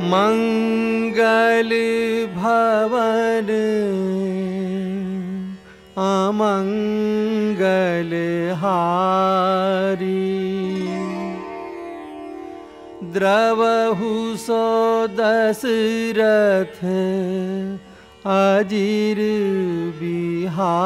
मंगल भवन अमंगल हारी। द्रवहु सो दशरथ अजीर बिहारी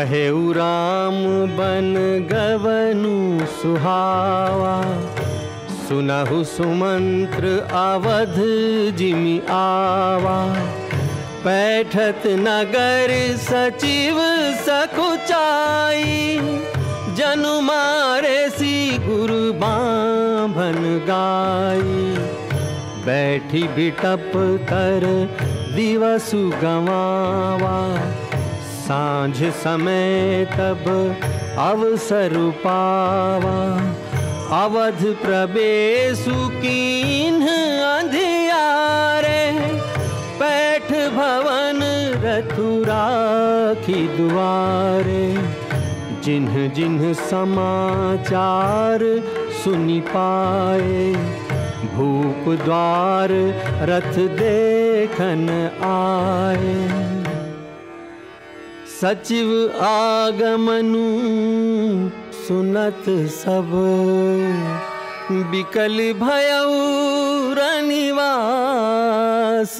कहे राम बन गवनु सुहावा। सुनहु सुमंत्र अवध जिमि आवा। पैठत नगर सचिव सकुचाई जनु मारे सी गुरु बाभन गाई। बैठी बिटप कर दिवसु गवावा। साँझ समय तब अवसर पावा। अवध प्रवेशु अंधियारे, पैठ भवन रथुरा रथुराखी दुआरे। जिन्ह जिन्ह समाचार सुनि पाए, भूप द्वार रथ देखन आए। सचिव आगमनु सुनत सब। बिकल भयऊ रनिवास।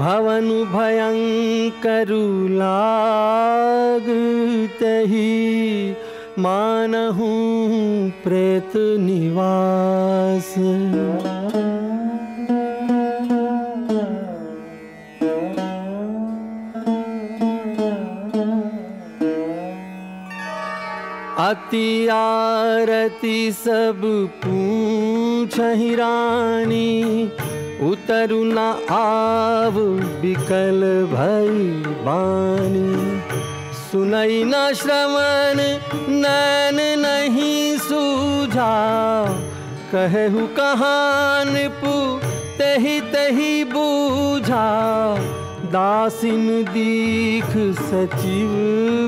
भवनु भयंकरु लाग तही मानहु प्रेत निवास अति आरती सब पूछ रानी उतरु न आव बिकल भई बानी सुनई न श्रवण नैन नहीं सूझा। कहु कहान पु, तही तही बूझा। दासिन दीख सचिव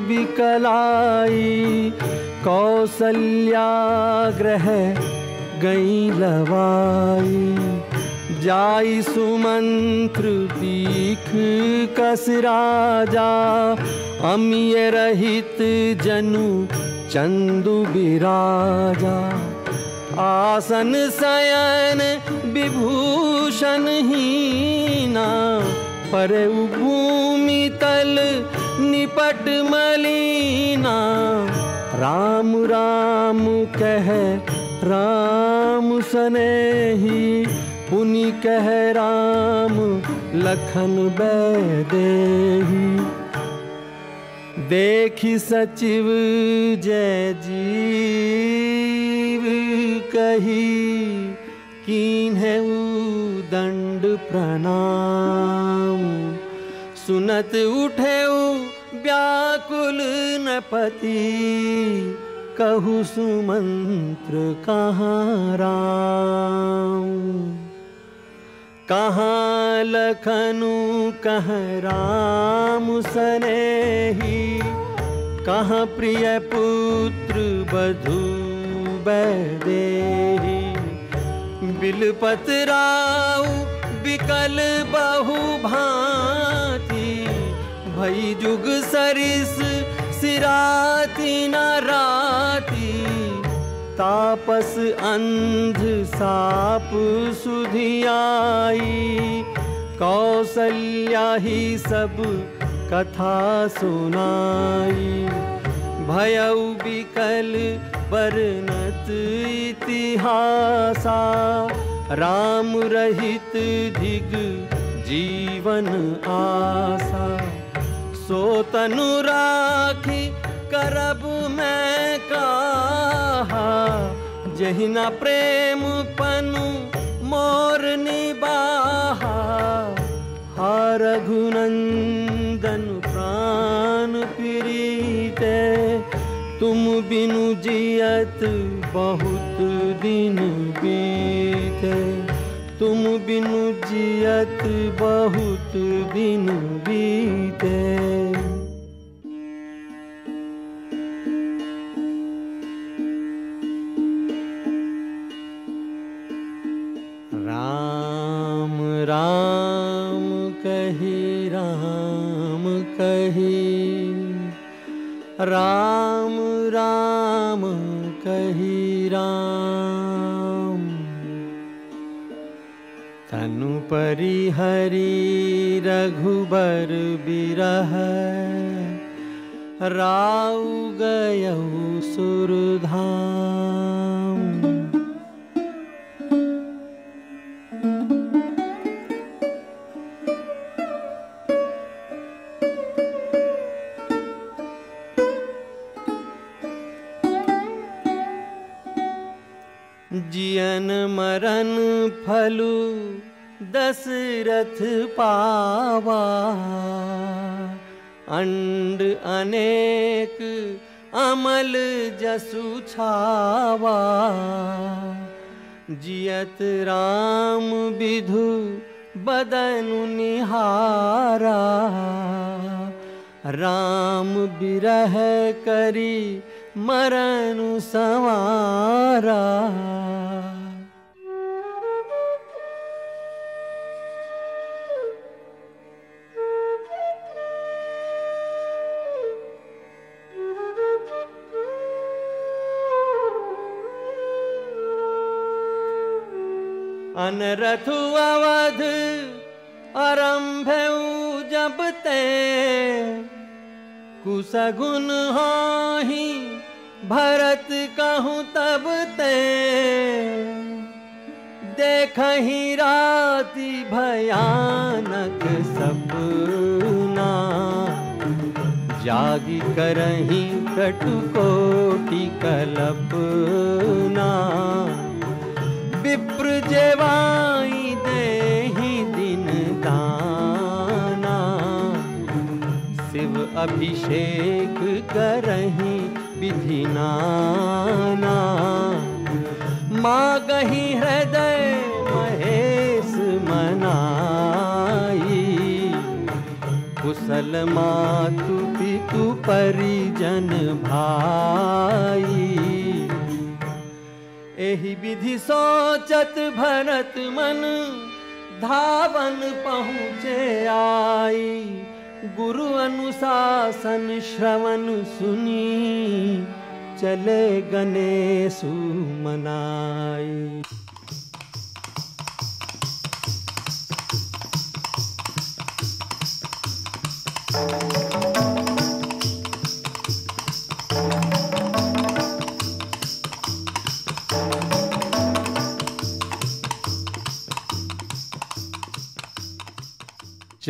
बिकलाई कौशल्या ग्रह गई लवाई। जाई सुमंत्र दीख कस राजा अमिय रहित जनु आसन शयन विभूषण हीना पर भूमि तल निपट मलीना। राम राम कह राम सनेही पुनि कह राम लखन बैदेही देखी सचिव जय जीव कही कीन है दंड प्रणाम। सुनत उठे व्याकुल नपति, कहु सुमंत्र कहाँ राम। कहाँ लखनु? कह राम सनेही? कहाँ प्रिय पुत्र बधु बैदेही? बिलपत राव बिकल बहु भांति, भई जुग सरिस सिराती न राती। तापस अंध साप सुधियाई कौशल्या ही सब कथा सुनाई। भयउ बिकल बरनत इतिहासा। राम रहित धिग जीवन आसा। सो तनु राखी करब मैं कहा जहिना प्रेम पनु मोर निबाहा। हा रघुनंदन प्राण प्रीते तुम बिनु जियत बहुत दिन बीते। तुम बिनु जियत बहुत दिन बीते राम राम कही राम। तनु परिहरी रघुबर बिरह राउ गयऊ सुरधाम जियन मरन फलु दशरथ पावा। अंड अनेक अमल जसु छावा। जियत राम विधु बदनु निहारा। राम बिरह करी मरनु संवारा अनरथु अवध आरंभ जब ते। कुसगुन ही भरत कहूँ तब ते। देख ही राति भयानक सपना। जागी करही कटुकोटि कल्पना। विप्र जेवाई देहि दिन दाना शिव अभिषेक करही विधि नाना। मागही हृदय महेश मनाई। कुशल मातु पितु परिजन भाई। एहि विधि सोचत भरत मन, धावन पहुँचे आई। गुरु अनुशासन श्रवण सुनी, चले गणेशु मनाई।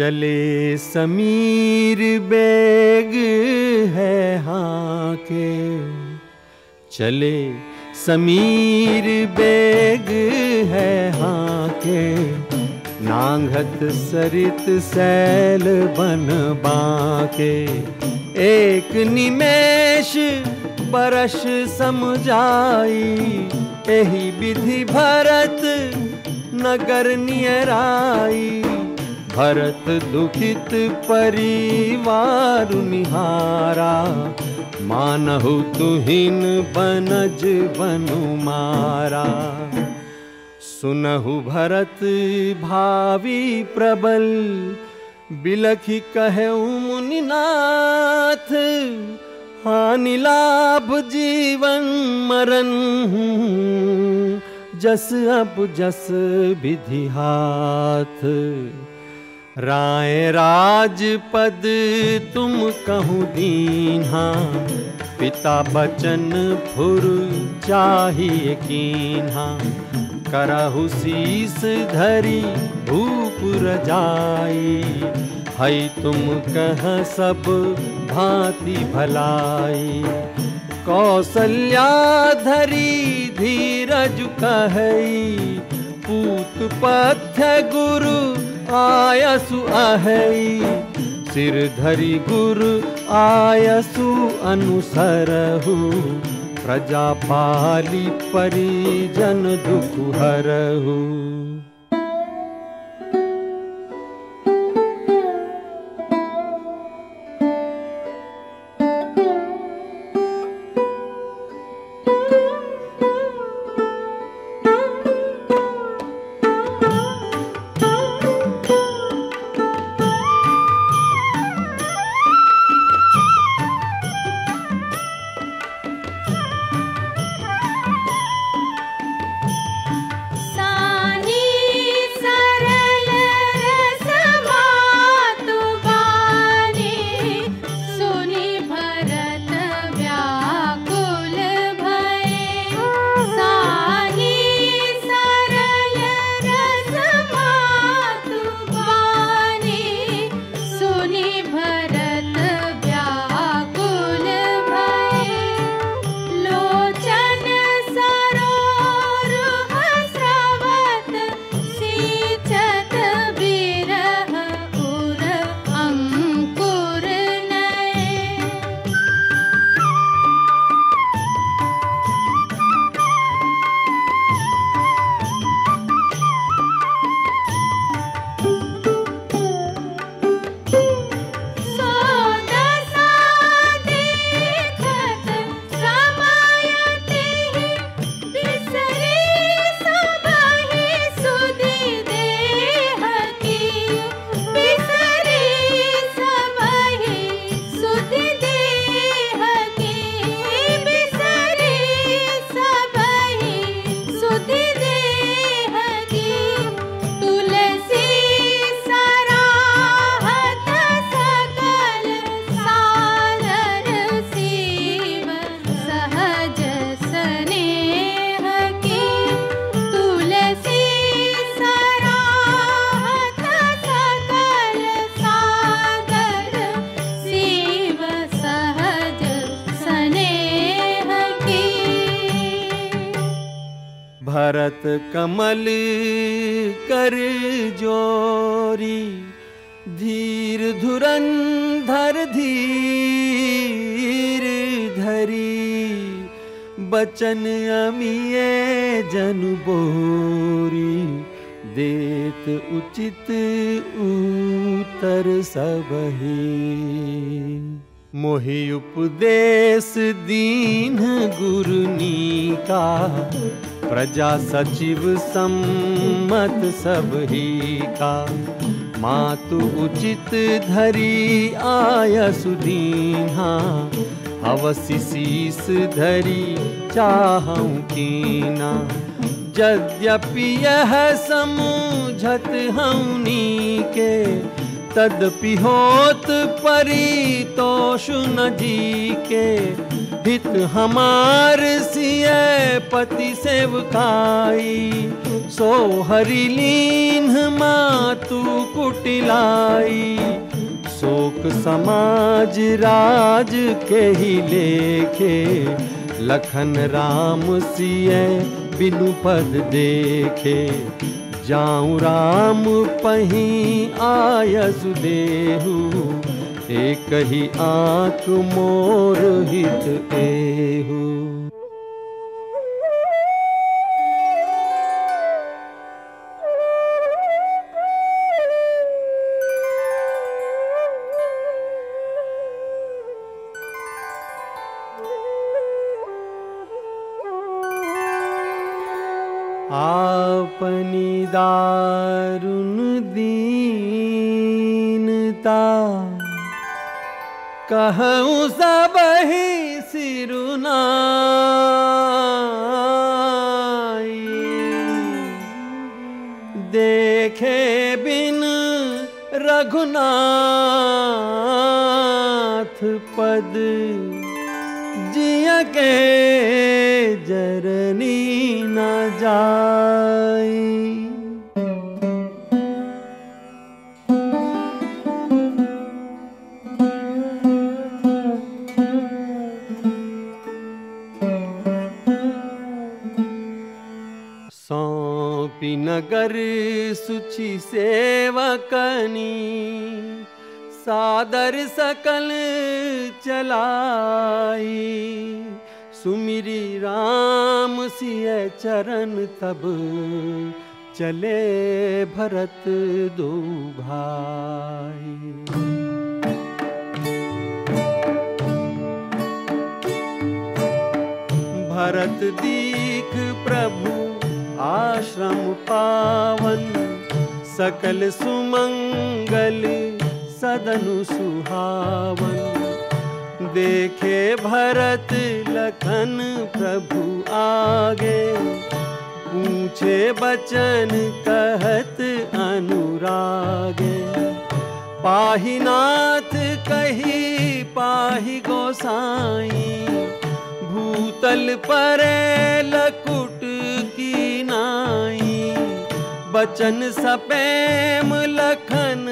चले समीर बेग है हाँ के चले समीर बेग है हाँ के सरित सैल बन बाके। एक निमेश बरस समझाई, एही विधि भरत नगर नियराई। भरत दुखित परिवार निहारा मानहु तुहिन बनज बनु मारा सुनहु भरत भावी प्रबल बिलखी कहऊ मुनिनाथ हानि लाभ जीवन मरण जस अब जस विधि हाथ राय राज पद तुम कहूँ दीन्हा। पिता बचन फुर चाहिए कीन्हा। करहु शीस धरी भूप रजाई। हई तुम कह सब भांति भलाई। कौसल्या धरी धीरज कहई। पूत पथ्य गुरु आयसु अहई सिर धरि गुरु आयसु अनुसरहु। प्रजा पाली परिजन दुख हरहु कमल कर जोरी धीर धुरंधर धीर धरी बचन अमिये जन बोरी देत उचित उत्तर सबही मोहि उपदेश दीन गुरुनी का प्रजा सचिव सम्मत सब ही का। मातु उचित धरी आय सुदीहा अवसि शीस धरी चाहूँ कीना। यद्यपि यह समझत हऊनी के तदपि होत परितोष न जी के हित हमार सिय पति सेवकाई। सो हरि लीन मातु कुटिलाई। शोक समाज राज के ही लेखे। लखन राम सिय बिनु पद देखे। जाऊं राम पही आयस देहु एक ही आंख मोर हित एहू दीनता। कहूँ सब ही सिरुनाई देखे बिन रघुनाथ पद जिया के जरनी न जाई। सौंपी नगर सुची सेवा सादर सकल चला चलाई सुमिरी राम सिय चरण तब चले भरत दो भाई। भरत दीख प्रभु, आश्रम पावन, सकल सुमंगल सदनु सुहावन। देखे भरत लखन प्रभु आगे। पूछे बचन कहत अनुरागे। पाही नाथ कही पाही गोसाई। भूतल परे लकुट की नाई। बचन सपेम लखन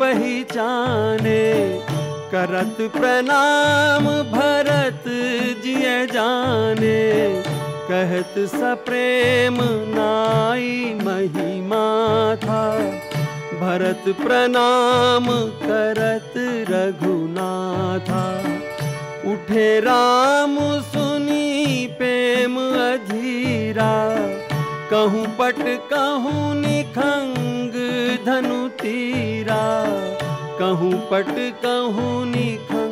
पहचाने। करत प्रणाम भरत जिय जाने कहत सप्रेम नाई महिमा था। भरत प्रणाम करत रघुनाथा। उठे राम सुनी प्रेम अधीरा कहूँ पट कहूँ निखंग धनु तीरा कहूँ पट कहूँ निखंग